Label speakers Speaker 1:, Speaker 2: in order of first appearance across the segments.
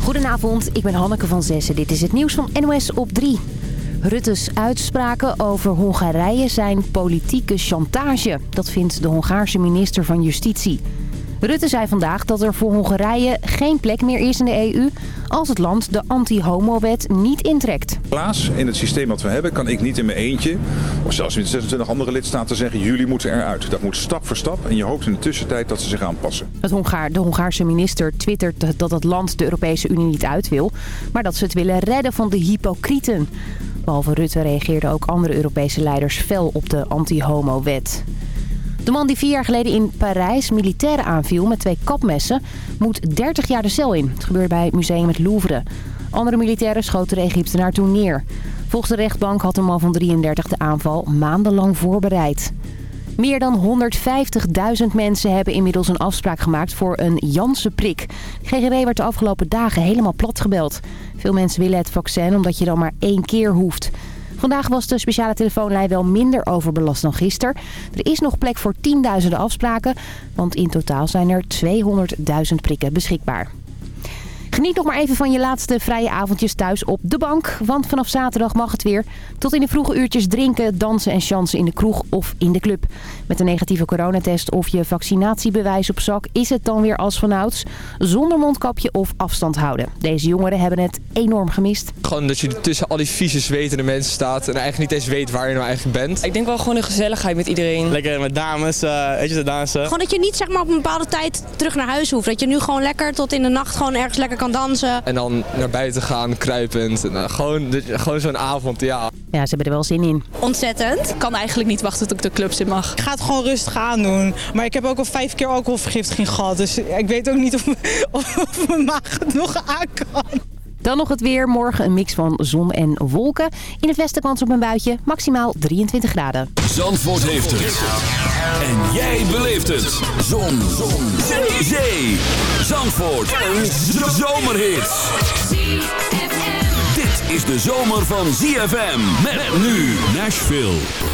Speaker 1: Goedenavond, ik ben Hanneke van Zessen. Dit is het nieuws van NOS op 3. Rutte's uitspraken over Hongarije zijn politieke chantage. Dat vindt de Hongaarse minister van Justitie. Rutte zei vandaag dat er voor Hongarije geen plek meer is in de EU... als het land de anti-homo-wet niet intrekt.
Speaker 2: Helaas, in het systeem wat we hebben, kan ik niet in mijn eentje... of zelfs in 26 andere lidstaten zeggen... jullie moeten eruit. Dat moet stap voor stap en je hoopt in de tussentijd dat ze zich aanpassen.
Speaker 1: Het Hongaar, de Hongaarse minister twittert dat het land de Europese Unie niet uit wil... maar dat ze het willen redden van de hypocrieten. Behalve Rutte reageerden ook andere Europese leiders fel op de anti-homo-wet. De man die vier jaar geleden in Parijs militairen aanviel met twee kapmessen... moet 30 jaar de cel in. Het gebeurt bij het museum het Louvre. Andere militairen schoten de Egyptenaar toen neer. Volgens de rechtbank had de man van 33 de aanval maandenlang voorbereid. Meer dan 150.000 mensen hebben inmiddels een afspraak gemaakt voor een Janssen-prik. GGD werd de afgelopen dagen helemaal platgebeld. Veel mensen willen het vaccin omdat je dan maar één keer hoeft. Vandaag was de speciale telefoonlijn wel minder overbelast dan gisteren. Er is nog plek voor tienduizenden afspraken, want in totaal zijn er 200.000 prikken beschikbaar. Geniet nog maar even van je laatste vrije avondjes thuis op de bank. Want vanaf zaterdag mag het weer. Tot in de vroege uurtjes drinken, dansen en chansen in de kroeg of in de club. Met een negatieve coronatest of je vaccinatiebewijs op zak is het dan weer als vanouds. Zonder mondkapje of afstand houden. Deze jongeren hebben het enorm gemist.
Speaker 3: Gewoon dat je tussen al die vieze zwetende mensen staat en eigenlijk niet eens weet waar je nou eigenlijk bent.
Speaker 4: Ik denk wel gewoon een gezelligheid met iedereen.
Speaker 5: Lekker met dames, uh, weet je, te dansen.
Speaker 6: Gewoon dat je niet zeg maar op een bepaalde tijd terug naar huis hoeft. Dat je nu gewoon lekker tot in de nacht gewoon ergens lekker kan dansen.
Speaker 3: En dan naar buiten gaan, kruipend. En, uh, gewoon gewoon zo'n avond, ja.
Speaker 1: Ja, ze hebben er wel zin in.
Speaker 4: Ontzettend. Ik kan eigenlijk niet wachten tot ik de clubs in mag.
Speaker 5: Ik ga het gewoon rustig aan doen. Maar ik heb ook al vijf keer alcoholvergiftiging gehad. Dus ik weet ook niet of, of mijn maag het nog aan kan.
Speaker 1: Dan nog het weer. Morgen een mix van zon en wolken. In het westen kans op een buitje. Maximaal 23 graden.
Speaker 7: Zandvoort heeft het. En jij beleeft het. Zon. zon. Zee. Zee. Zandvoort. Een zomerhit. Dit is de zomer van ZFM. Met nu Nashville.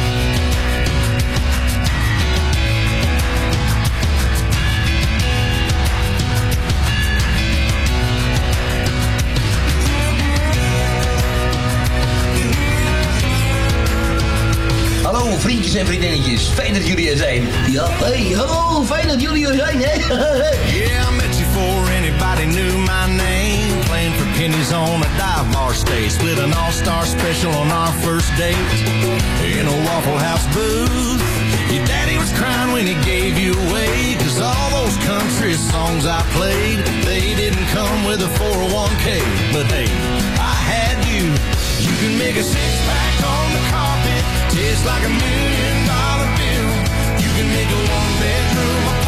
Speaker 8: Hallo vriendjes en vriendinnetjes, fijn dat jullie er zijn. Ja, hey, hallo, fijn dat jullie er zijn, hè?
Speaker 9: yeah, I met you before anybody knew my name. Playing for pennies on a dive bar stage. Split an all-star special on our first date. In a Waffle House booth. Your daddy was crying when he gave you away. Cause all those country songs I played, they didn't come with a 401k. But hey, I had you. You can make a six-pack on the carpet. Tastes like a million dollar bill. You can make a one bedroom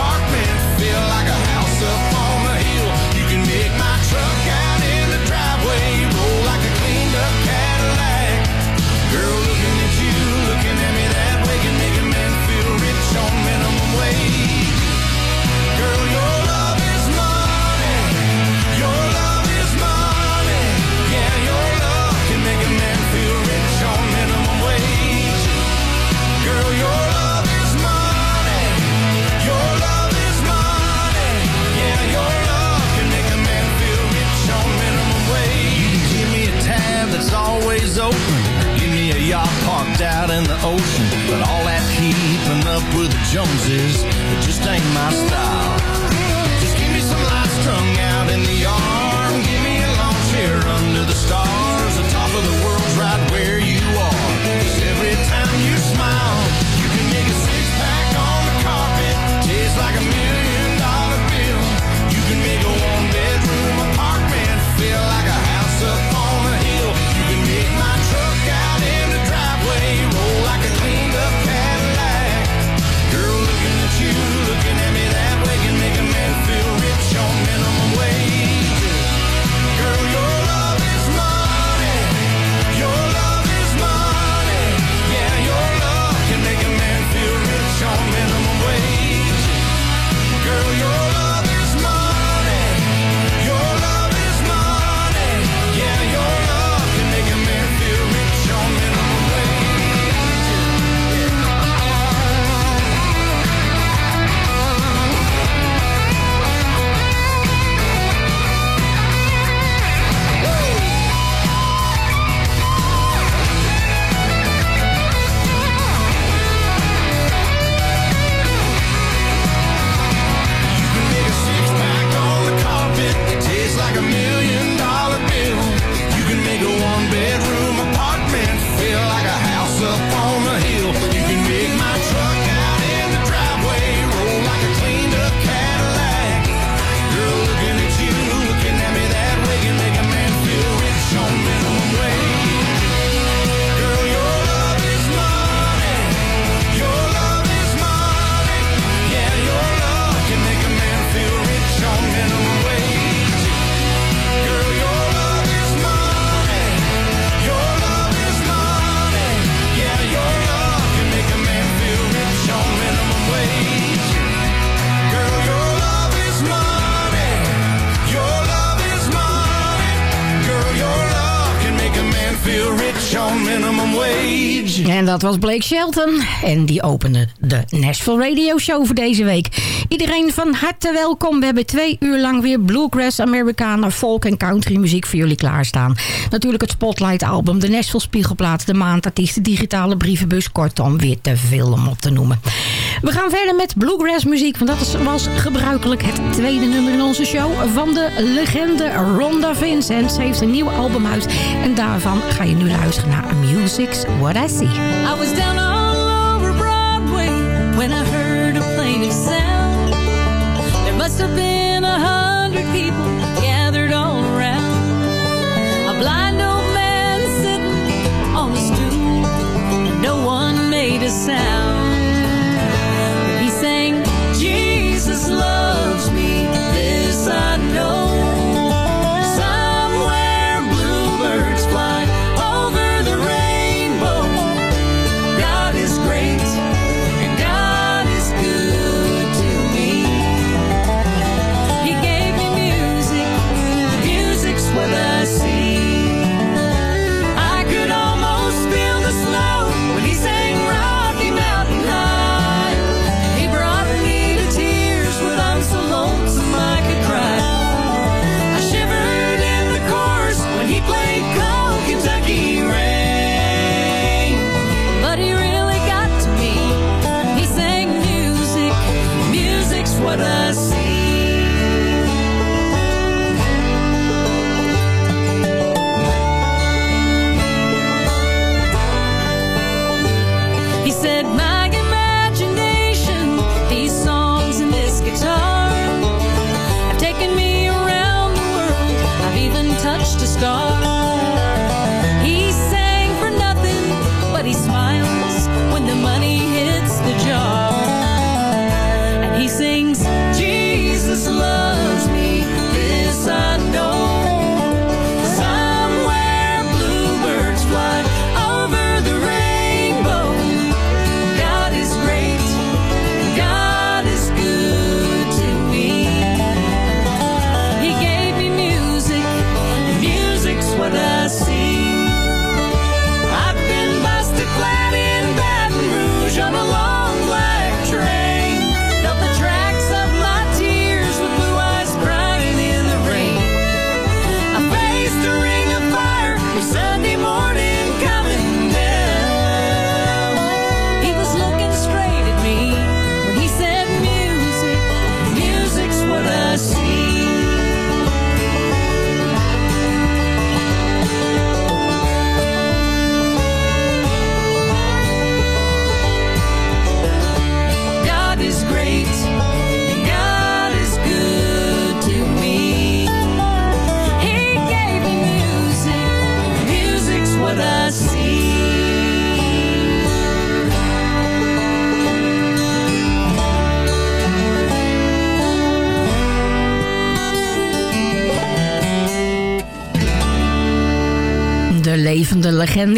Speaker 10: dat was Blake Shelton. En die opende de Nashville Radio Show voor deze week. Iedereen van harte welkom. We hebben twee uur lang weer bluegrass, Americana, folk en country muziek voor jullie klaarstaan. Natuurlijk het Spotlight album, de Nashville Spiegelplaat, de maandartiest, de digitale brievenbus. Kortom, weer te veel om op te noemen. We gaan verder met bluegrass muziek. Want dat was gebruikelijk het tweede nummer in onze show van de legende Rhonda Vincent. Ze heeft een nieuw album uit. En daarvan ga je nu luisteren naar Music's What I See.
Speaker 11: I was down made sound.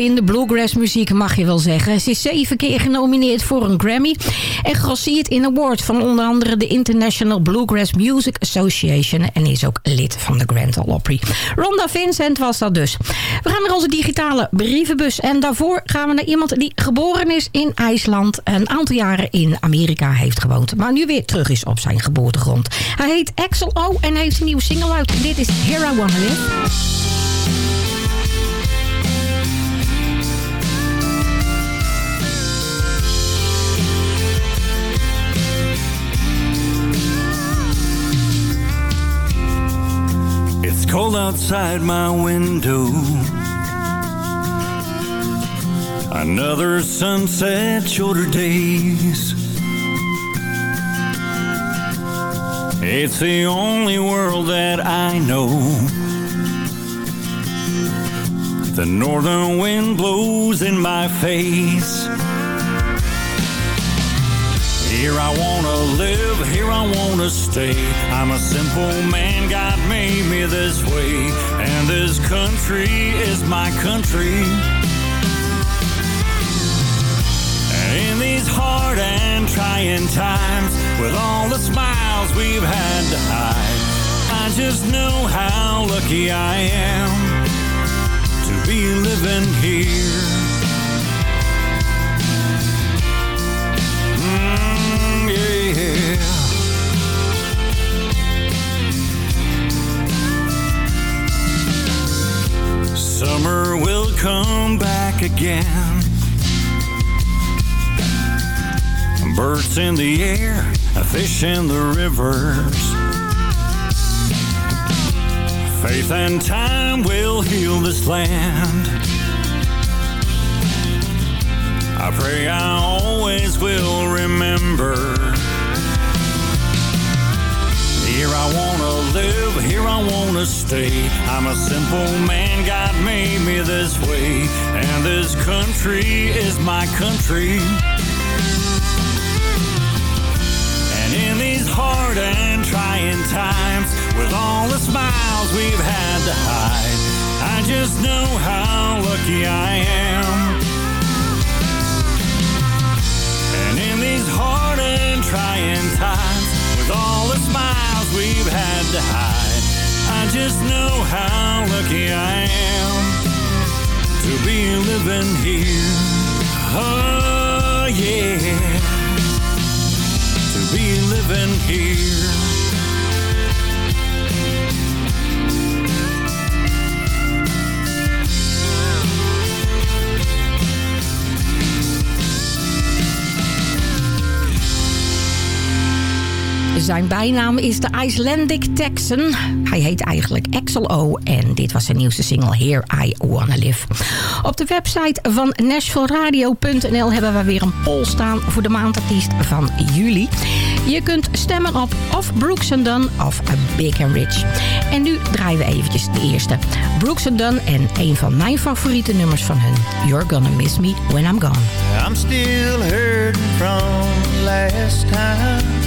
Speaker 11: In
Speaker 10: de bluegrass muziek mag je wel zeggen. Ze is zeven keer genomineerd voor een Grammy. En grossiert in awards van onder andere de International Bluegrass Music Association. En is ook lid van de Grand Ole Opry. Rhonda Vincent was dat dus. We gaan naar onze digitale brievenbus. En daarvoor gaan we naar iemand die geboren is in IJsland. Een aantal jaren in Amerika heeft gewoond. Maar nu weer terug is op zijn geboortegrond. Hij heet Axel O en heeft een nieuwe single uit. Dit is Here I Wanna Live.
Speaker 12: Cold outside my window. Another sunset, shorter days. It's the only world that I know. The northern wind blows in my face. Here I wanna live, here I wanna stay. I'm a simple man, God made me this way. And this country is my country. In these hard and trying times, with all the smiles we've had to hide, I just know how lucky I am to
Speaker 13: be living here. Again. Birds in the air, fish in the rivers. Faith and time will heal this land. I pray I always will remember. Here I wanna live, here I wanna stay. I'm a simple man, God made me this way. And this country is my country. And in these hard and trying times, with all the smiles we've had to hide, I just know how lucky I am. And in these hard and trying times, with all the smiles we've had to hide, I just know how lucky I am to be living here. Oh, yeah to be living here.
Speaker 10: Zijn bijnaam is de Icelandic Texan. Hij heet eigenlijk Axel O. En dit was zijn nieuwste single Here I Wanna Live. Op de website van NashvilleRadio.nl hebben we weer een poll staan voor de maandartiest van juli. Je kunt stemmen op of Brooks Dunn of Big and Rich. En nu draaien we eventjes de eerste. Brooks Dunn en een van mijn favoriete nummers van hun. You're Gonna Miss Me When I'm Gone.
Speaker 13: I'm still hurting from last time.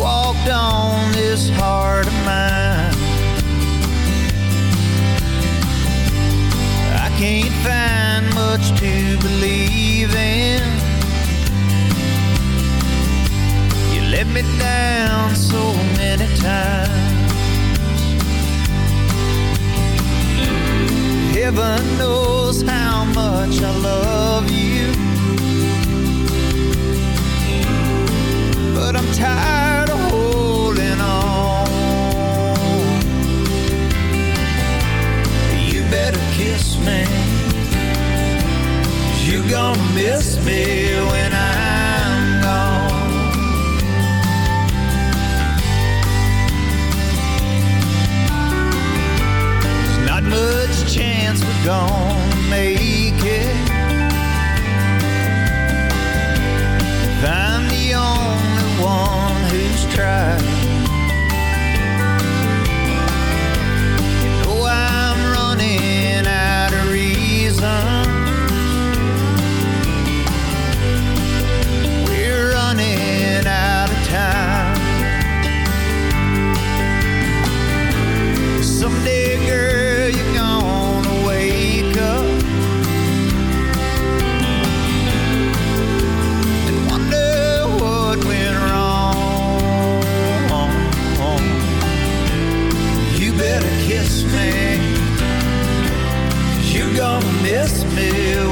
Speaker 13: Walked on this heart of mine. I can't find much to believe in. You let me down so many times. Heaven knows how much I love you. But I'm tired me. you gonna miss me when I'm gone. There's not much chance we're gonna make it. If I'm the only one who's tried. Miss me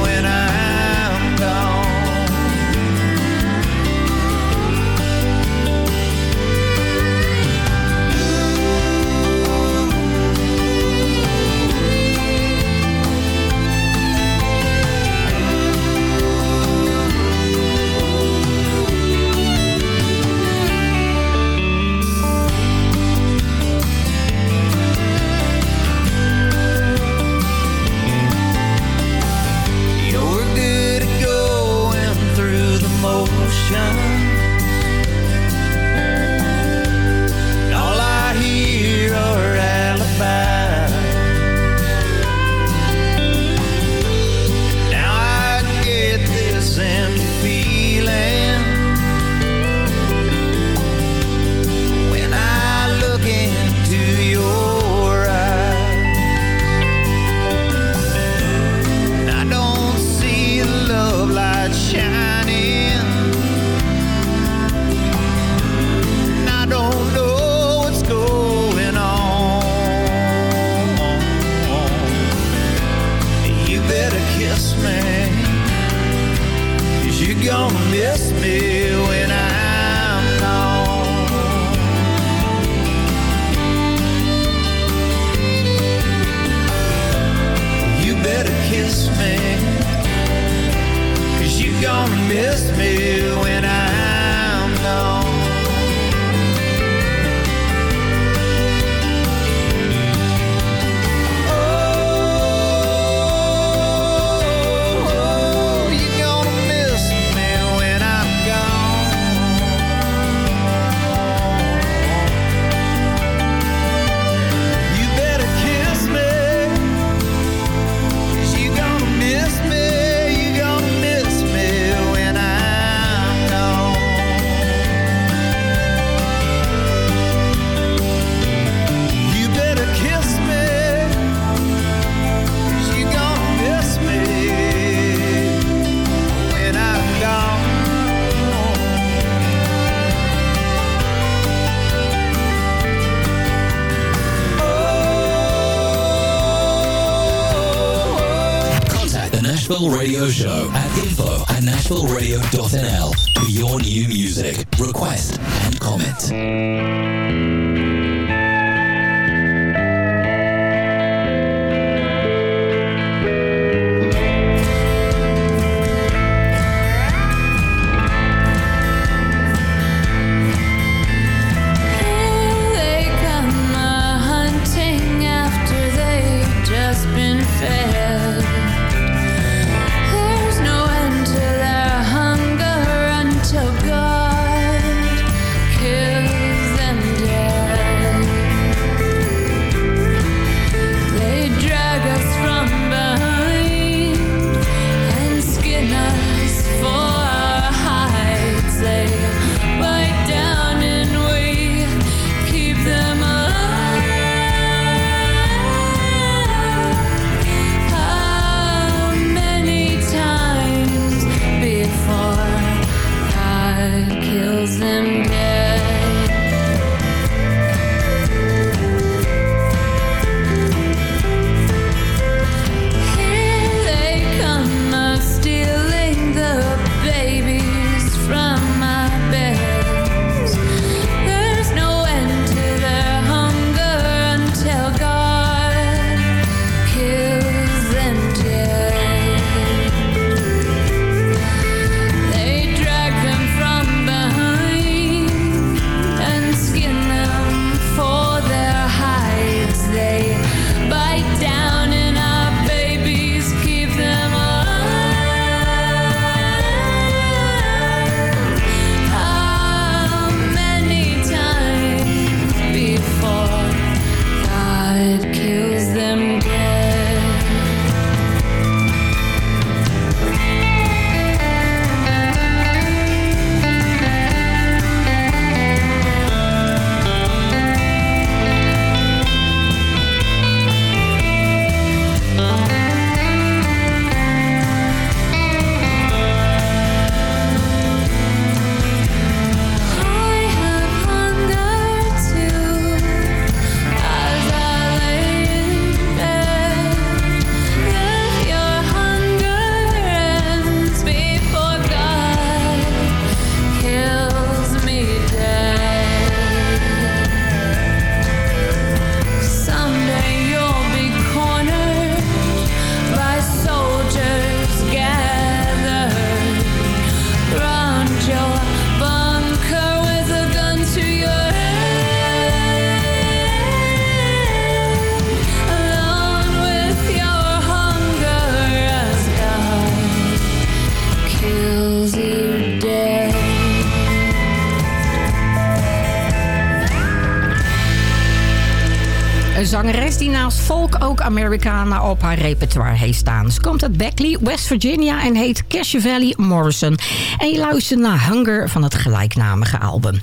Speaker 10: De zangeres die naast folk ook Americana op haar repertoire heeft staan. Ze komt uit Beckley, West Virginia en heet Cash Valley Morrison. En je luistert naar Hunger van het gelijknamige album.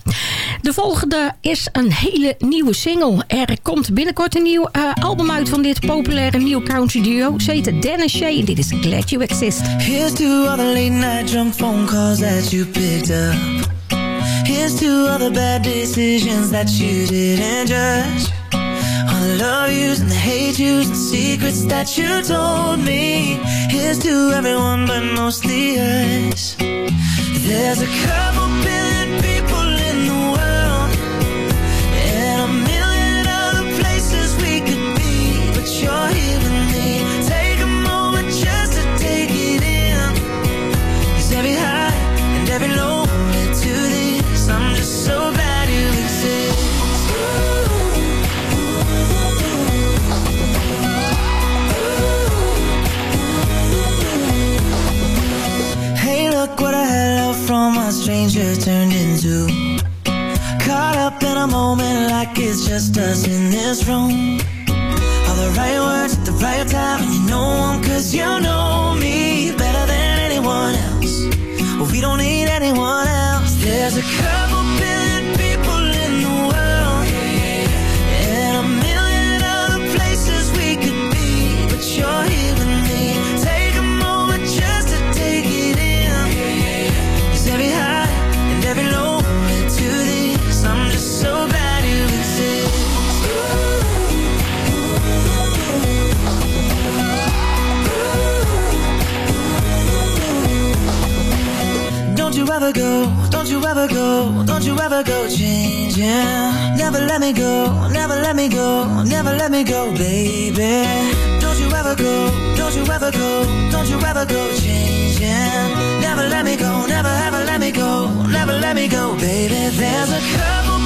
Speaker 10: De volgende is een hele nieuwe single. Er komt binnenkort een nieuw eh, album uit van dit populaire nieuw country duo. Ze heet Dennis Shea en dit is Glad You Exist.
Speaker 14: Here's to all late night drunk phone calls that you picked up. Here's to all bad decisions that you didn't judge. the love yous and the hate yous and secrets that you told me. Here's to everyone but mostly us. There's a couple billion turned into. Caught up in a moment like it's just us in this room. All the right words at the right time, and you know 'em 'cause you know me better than anyone else. Well, we don't need anyone else. There's ever go, don't you ever go, don't you ever go changing. Never let me go, never let me go, never let me go, baby. Don't you ever go, don't you ever go, don't you ever go changing. Never let me go, never ever let me go, never let me go, baby. There's a couple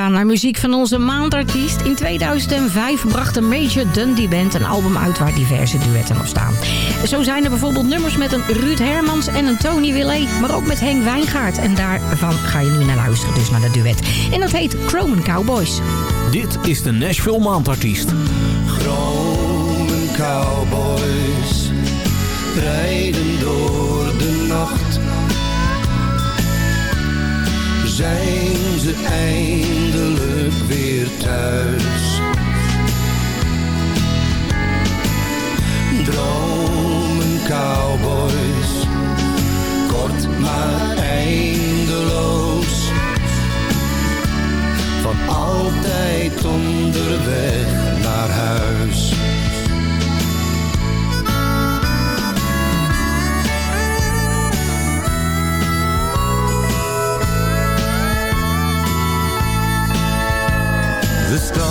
Speaker 10: gaan naar muziek van onze maandartiest. In 2005 bracht de Major Dundee Band een album uit waar diverse duetten op staan. Zo zijn er bijvoorbeeld nummers met een Ruud Hermans en een Tony Willet, maar ook met Henk Wijngaard. En daarvan ga je nu naar luisteren, dus naar de duet. En dat heet Chrome Cowboys.
Speaker 15: Dit is de Nashville Maandartiest.
Speaker 16: Gromen cowboys rijden Zijn ze eindelijk weer thuis? Dromen cowboys, kort maar eindeloos. Van altijd onderweg naar huis.
Speaker 17: The stars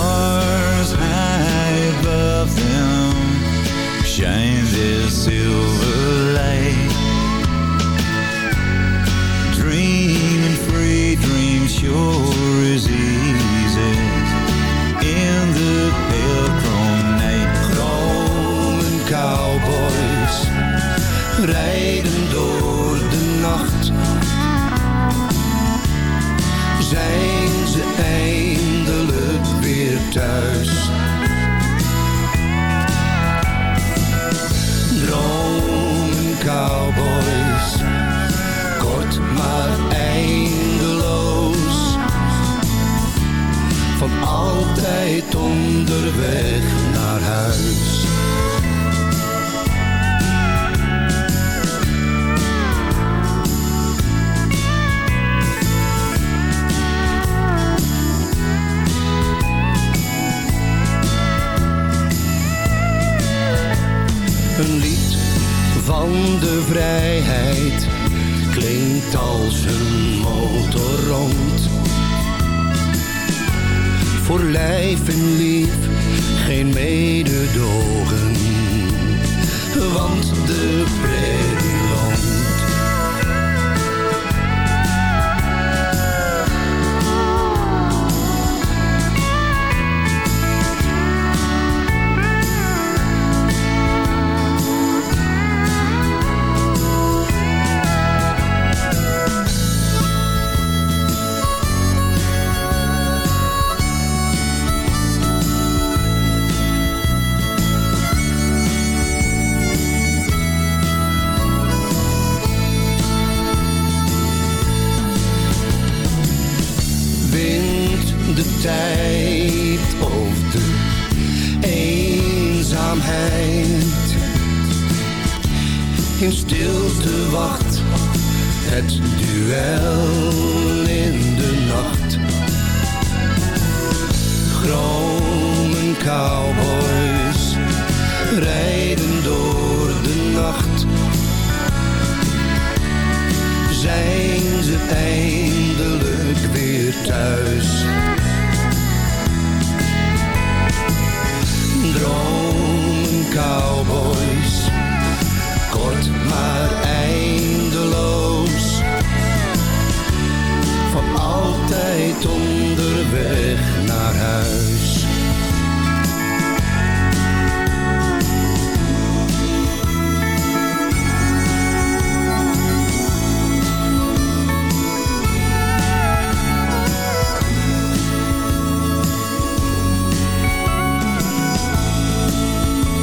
Speaker 17: in
Speaker 16: stilte wacht. Het duel in de nacht. Gromen cowboys rijden door de nacht. Zijn ze eindelijk weer thuis? Dromen cowboys, maar eindeloos. Voor altijd onderweg naar huis.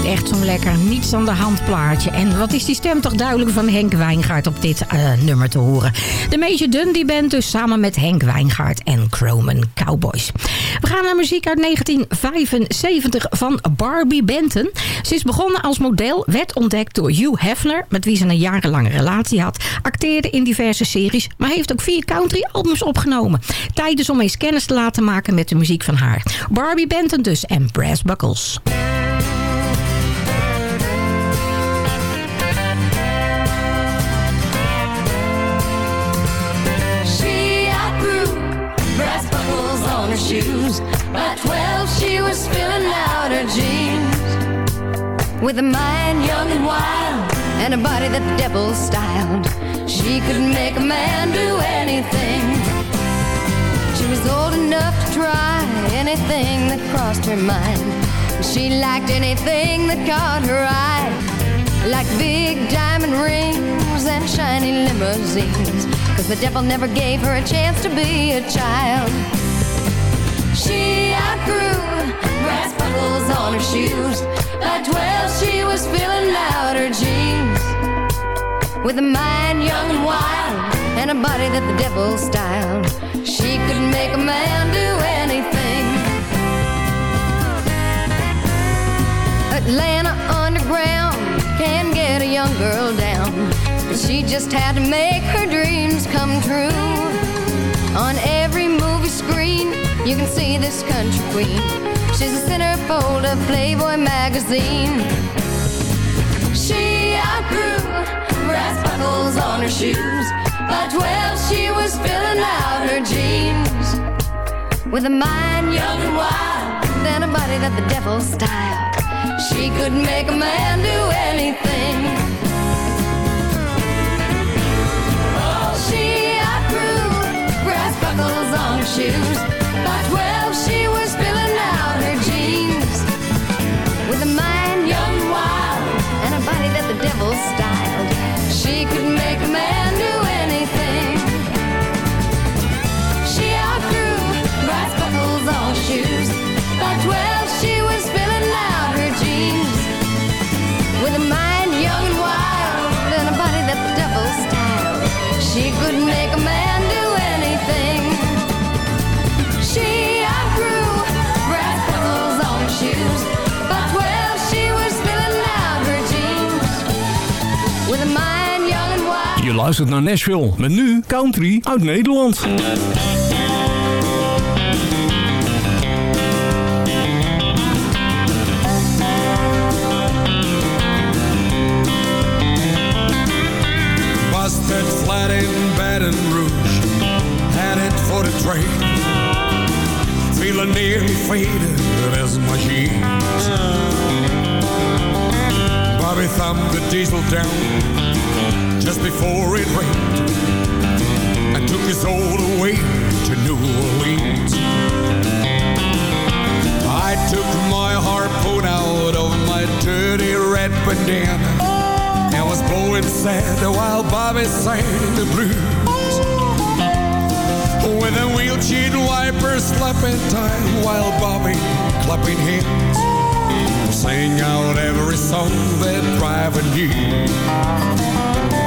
Speaker 10: Echt zo'n lekker niets aan de hand plaatje. En wat is die stem toch duidelijk van Henk Wijngaard op dit eh, nummer te horen. De Major Dundee Band dus samen met Henk Wijngaard en Croman Cowboys. We gaan naar muziek uit 1975 van Barbie Benton. Ze is begonnen als model, werd ontdekt door Hugh Hefner... met wie ze een jarenlange relatie had. Acteerde in diverse series, maar heeft ook vier country albums opgenomen. Tijd dus om eens kennis te laten maken met de muziek van haar. Barbie Benton dus en Brass Buckles.
Speaker 18: With a mind young and wild and a body that the devil styled, she could make a man do anything. She was old enough to try anything that crossed her mind. She liked anything that caught her eye. Like big diamond rings and shiny limousines. Cause the devil never gave her a chance to be a child. She brass buckles on her shoes. By 12, she was filling out her jeans. With a mind young and wild and a body that the devil styled. She could make a man do anything. Atlanta underground can get a young girl down. But she just had to make her dreams come true. On every movie screen, you can see this country queen. She's a centerfold of Playboy magazine. She outgrew brass buckles on her shoes. By 12, she was filling out her jeans. With a mind young and wild, and a body that the devil styled. She could make a man do anything. Oh, she outgrew brass buckles on her shoes. By 12, she was a body that the devil styled. She could make a man do anything. She outgrew brass buckles on shoes. By 12, she was filling out her jeans. With a mind
Speaker 15: luistert naar Nashville. Met nu country uit Nederland.
Speaker 19: Busted flat in Baton Rouge, headed for the train. Feeling nearly faded as my jeans. Bobby thumbed the diesel down just before it rained and took his all away to New Orleans. I took my harpoon out of my dirty red bandana and was blowing sad while Bobby sang the blues. With a wheelchair wiper slapping time while Bobby clapping hands, sang out every song that driver knew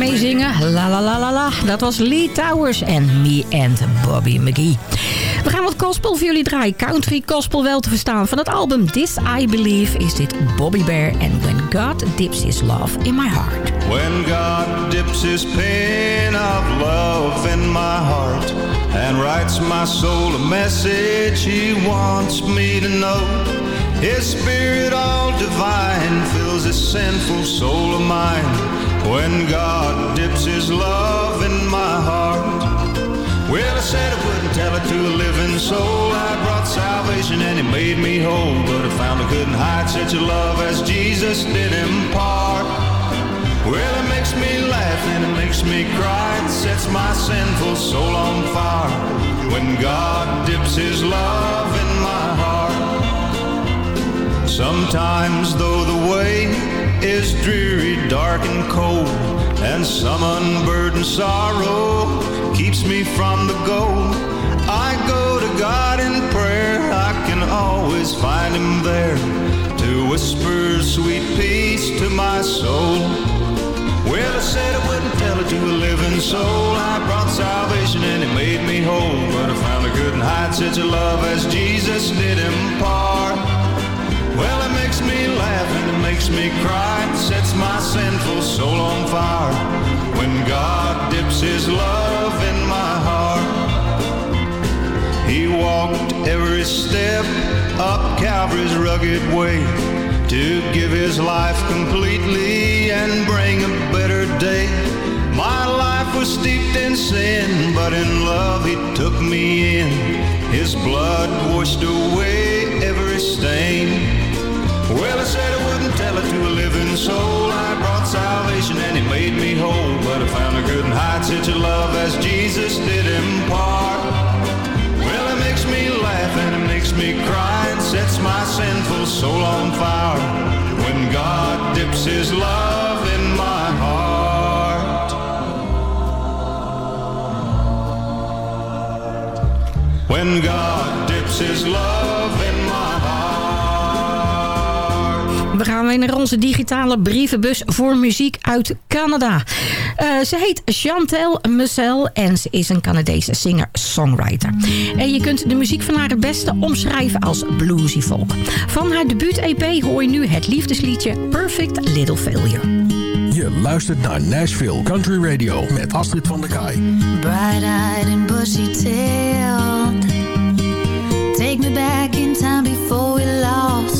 Speaker 10: Meezingen. La la la la la. Dat was Lee Towers en Me and Bobby McGee. We gaan wat gospel voor jullie draaien. Country gospel wel te verstaan. Van het album This I Believe is dit Bobby Bear and When God Dips His Love in My Heart.
Speaker 17: When God dips his pen of love in my heart and writes my soul a message he wants me to know. His spirit all divine fills this sinful soul of mine. When God dips his love in my heart. Well, I said I wouldn't tell it to a living soul. I brought salvation and he made me whole. But I found I couldn't hide such a love as Jesus did impart. Well, it makes me laugh and it makes me cry. It sets my sinful soul on fire. When God dips his love in my heart. Sometimes, though the way is dreary, dark, and cold, and some unburdened sorrow keeps me from the goal, I go to God in prayer. I can always find Him there to whisper sweet peace to my soul. Well, I said I wouldn't tell it to a living soul. I brought salvation and it made me whole. But I found I couldn't hide such a love as Jesus did impart. Well, it makes me laugh and it makes me cry. It sets my sinful soul on fire. When God dips his love in my heart. He walked every step up Calvary's rugged way to give his life completely and bring a better day. My life was steeped in sin, but in love he took me in. His blood washed away every stain. Well, I said I wouldn't tell it to a living soul. I brought salvation and he made me whole. But I found I couldn't hide such a love as Jesus did impart. Well, it makes me laugh and it makes me cry. It sets my sinful soul on fire. When God dips his love in my heart. When God dips his love
Speaker 10: We gaan weer naar onze digitale brievenbus voor muziek uit Canada. Eh, ze heet Chantel Mussel en ze is een Canadese singer-songwriter. En je kunt de muziek van haar het beste omschrijven als bluesy folk. Van haar debuut-EP hoor je nu het liefdesliedje Perfect Little Failure.
Speaker 15: Je luistert naar Nashville Country Radio met Astrid van der Kaai.
Speaker 20: Bright-eyed and bushy-tailed Take me back in time before we lost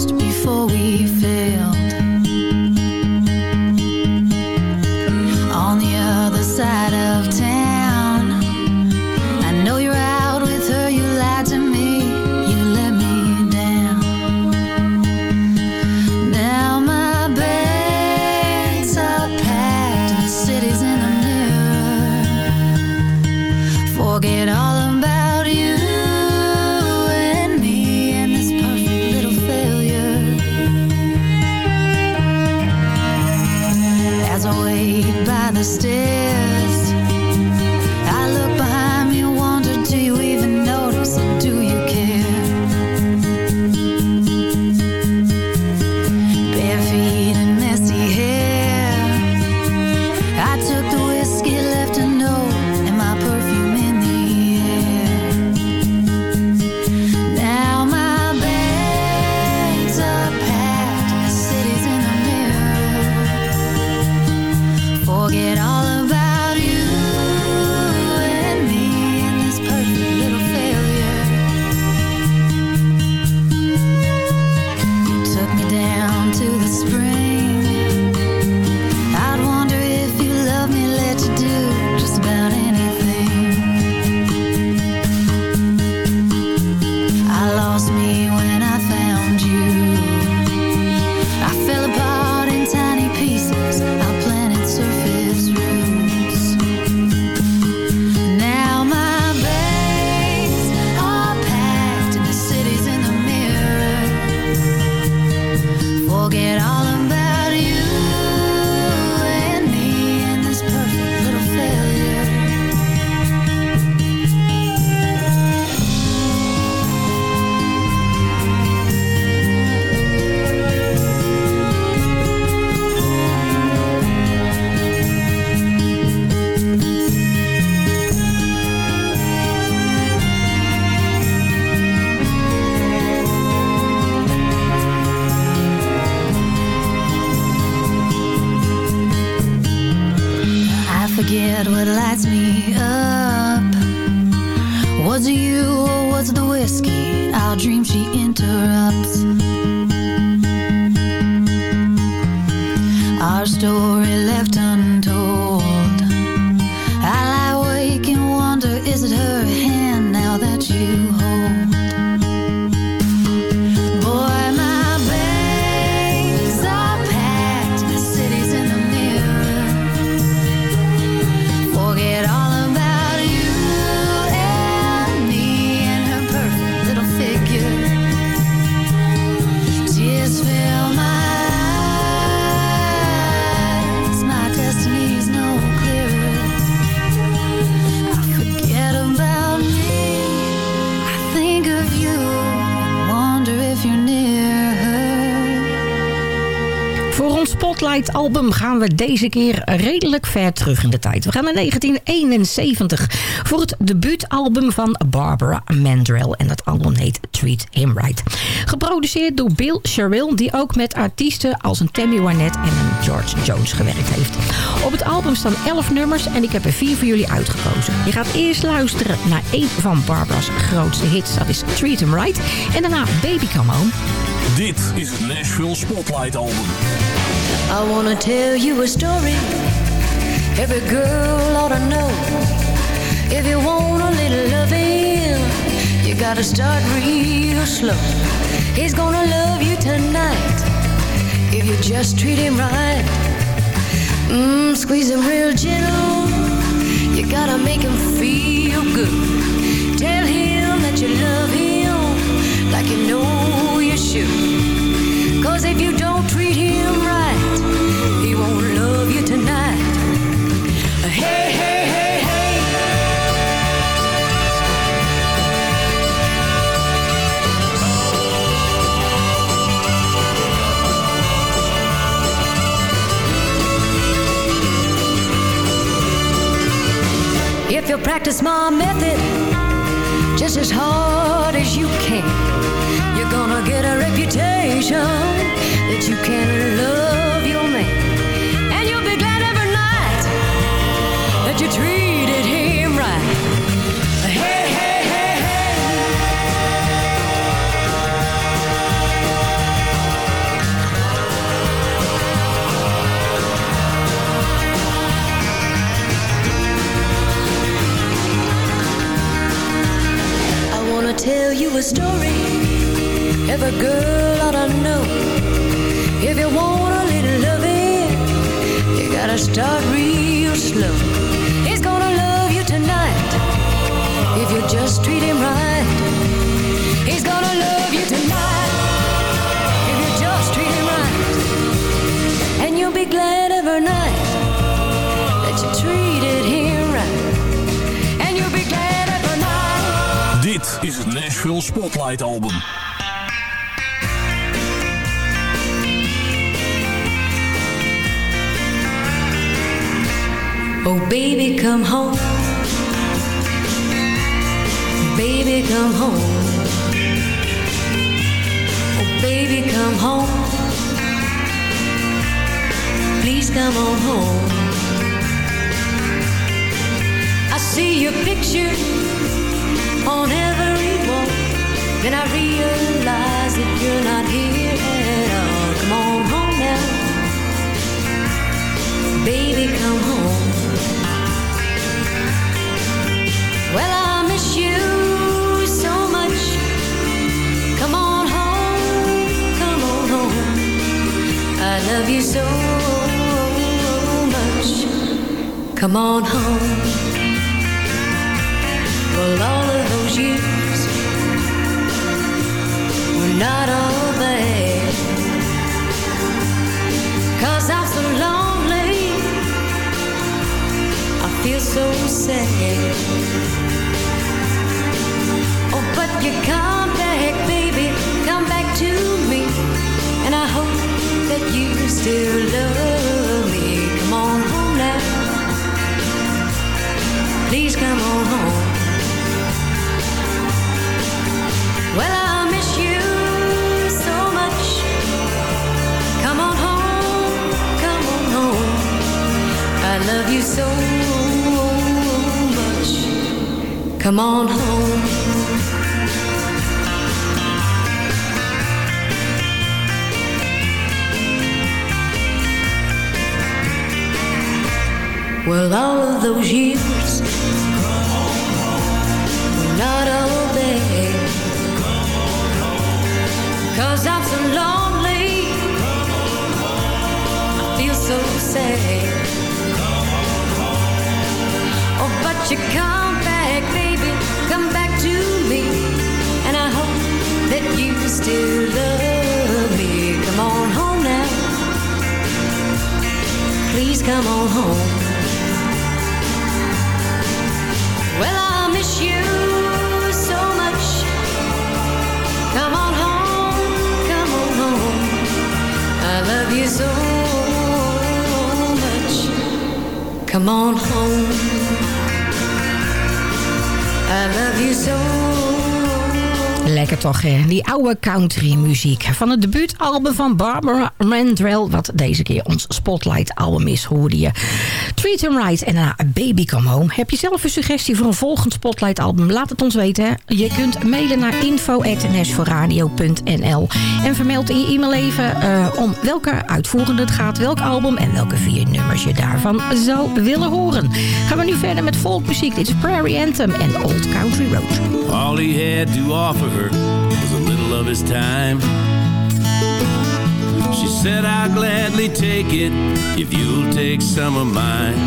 Speaker 20: lights me
Speaker 10: we deze keer redelijk ver terug in de tijd. We gaan naar 1971 voor het debuutalbum van Barbara Mandrell. En dat album heet Treat Him Right. Geproduceerd door Bill Sherrill, die ook met artiesten als een Tammy Wynette en een George Jones gewerkt heeft. Op het album staan 11 nummers en ik heb er vier voor jullie uitgekozen. Je gaat eerst luisteren naar één van Barbara's grootste hits. Dat is Treat Him Right. En daarna Baby Come Home.
Speaker 15: Dit is het Nashville Spotlight Album.
Speaker 21: I wanna tell you a story every girl ought to know. If you want a little loving, you gotta start real slow. He's gonna love you tonight if you just treat him right. Mmm, squeeze him real gentle. You gotta make him practice my method just as hard as you can, you're gonna get a reputation that you can love your man. And you'll be glad every night that you treated tell you a story every girl ought to know. If you want a little loving, you gotta start real slow. He's gonna love you tonight if you just treat him right. He's gonna love you tonight if you just treat him right. And you'll be glad every night
Speaker 15: is het Nashville Spotlight Album.
Speaker 21: Oh, baby, come home. Baby, come home. Oh, baby, come home. Please come on home. I see your picture. Then I realize that you're not here at all. Come on home now. Baby, come home. Well, I miss you so much. Come on home, come on home. I love you so much. Come on home. Well, all of those years not all day. I'm so lonely, I feel so sad. Oh, but you come back, baby, come back to me. And I hope that you still love me. Come on home now. Please come on home. Well, love you so much. Come on home. Well, all of those years were not all there. Cause I'm so lonely. I feel so sad. Come back, baby. Come back to me. And I hope that you still love me. Come on home now. Please come on home. Well, I miss you so much. Come on home, come on home. I love you so much. Come on home. I love you so
Speaker 10: Lekker toch, hè? Die oude country muziek. Van het debuutalbum van Barbara Mandrell... wat deze keer ons Spotlight album is, hoorde je. Treat 'em Right en daarna Baby Come Home. Heb je zelf een suggestie voor een volgend Spotlight album? Laat het ons weten? Je kunt mailen naar info.nashforradio.nl En vermeld in je e-mail even eh, om welke uitvoerende het gaat... welk album en welke vier nummers je daarvan zou willen horen. Gaan we nu verder met folkmuziek. Dit is Prairie Anthem en Old Country Road.
Speaker 16: Offer of his time. She said, I'll gladly take it if you'll take some of mine.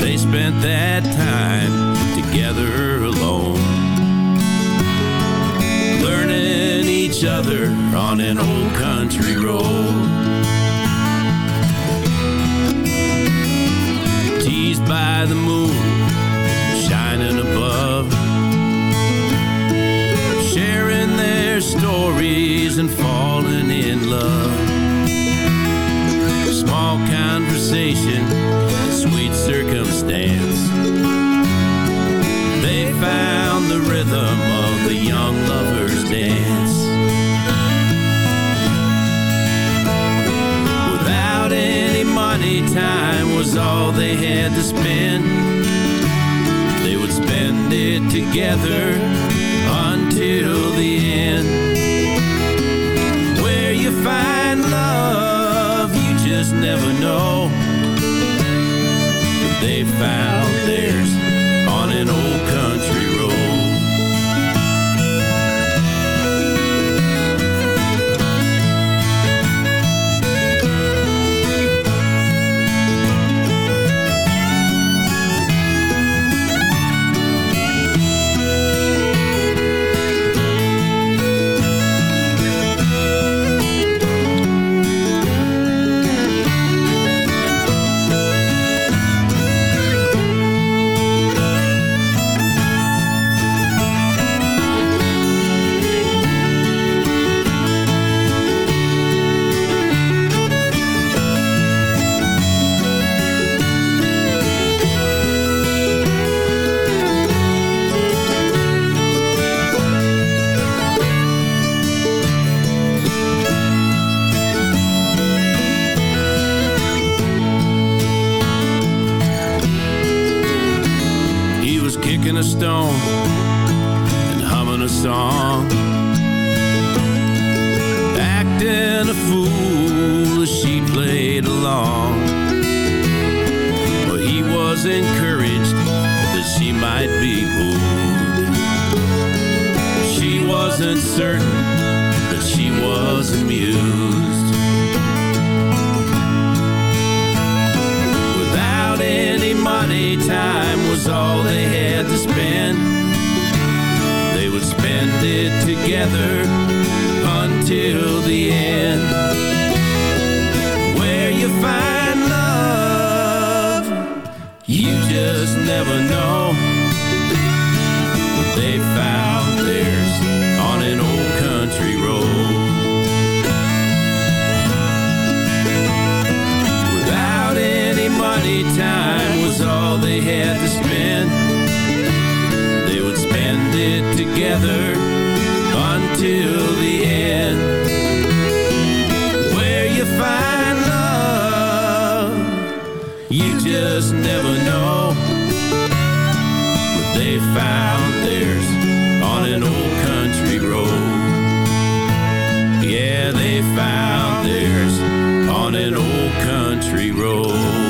Speaker 16: They spent that time together alone, learning each other on an old country road. Teased by the moon stories and falling in love. Small conversation, sweet circumstance. They found the rhythm of the young lovers' dance. Without any money, time was all they had to spend. They would spend it together daytime was all they had to spend. They would spend it together until the end. Where you find love, you just never know. They found together until the end. Where you find love, you just
Speaker 12: never know. But they found theirs on an old country road. Yeah, they found theirs on an old country road.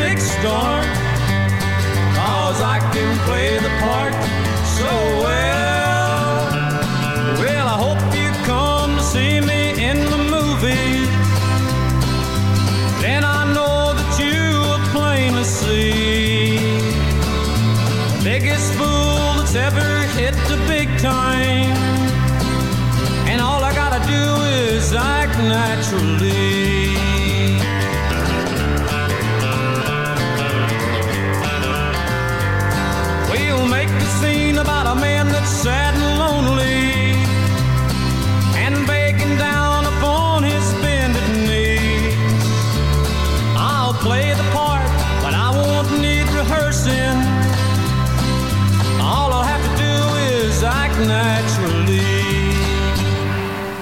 Speaker 7: Big star. Cause I can play the part so well. Well, I hope you come to see me in the movie. Then I know that you will plainly see the biggest fool that's ever hit the big time. And all I gotta do is act naturally.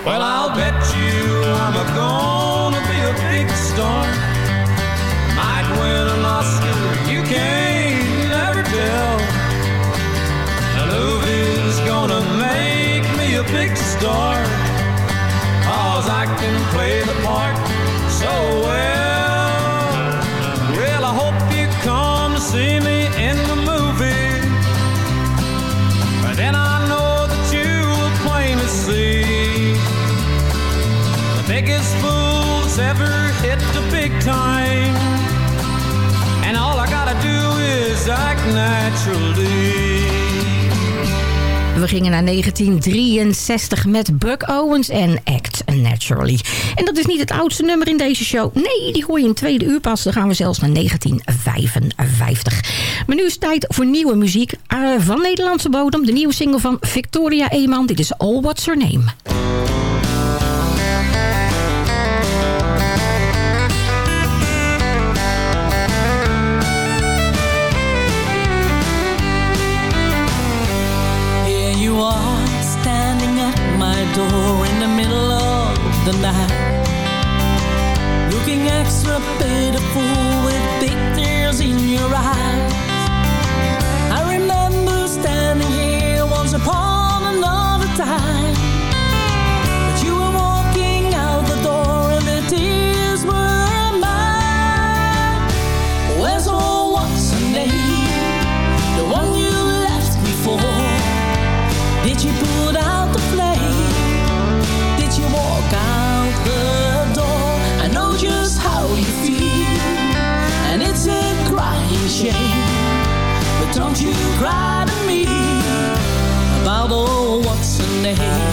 Speaker 7: Well, I'll bet you I'm a gonna be a big star. Might win an Oscar, you can't never tell. Movie's gonna make me a big star. Cause I can play the part so well. Hit the big time. And all I gotta do is act naturally.
Speaker 11: We gingen naar 1963 met Buck Owens en Act Naturally. En dat is niet het oudste nummer in deze show. Nee, die hoor je in tweede uur pas. Dan gaan we zelfs naar 1955. Maar nu is het tijd voor nieuwe muziek eh, van Nederlandse bodem. De nieuwe single van Victoria Eeman. Dit is All What's Her Name.
Speaker 7: play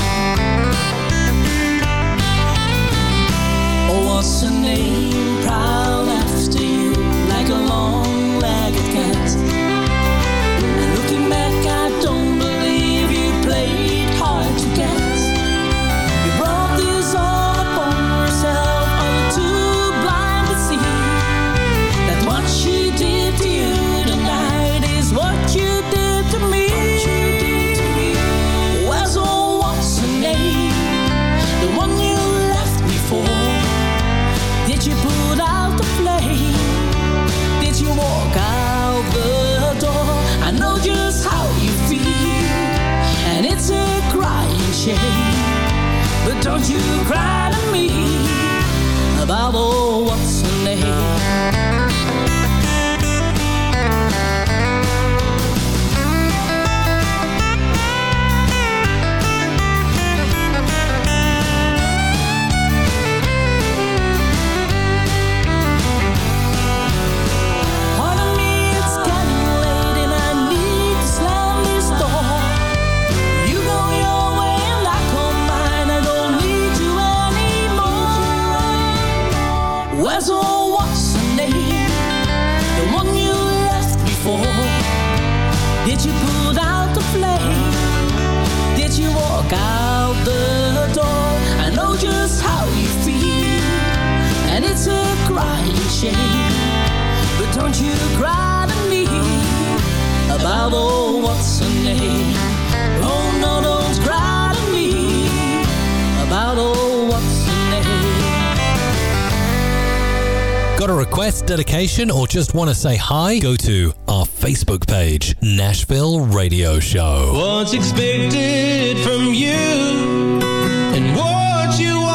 Speaker 7: question or just want to say hi, go to our Facebook page, Nashville Radio Show.
Speaker 13: What's expected from you and what you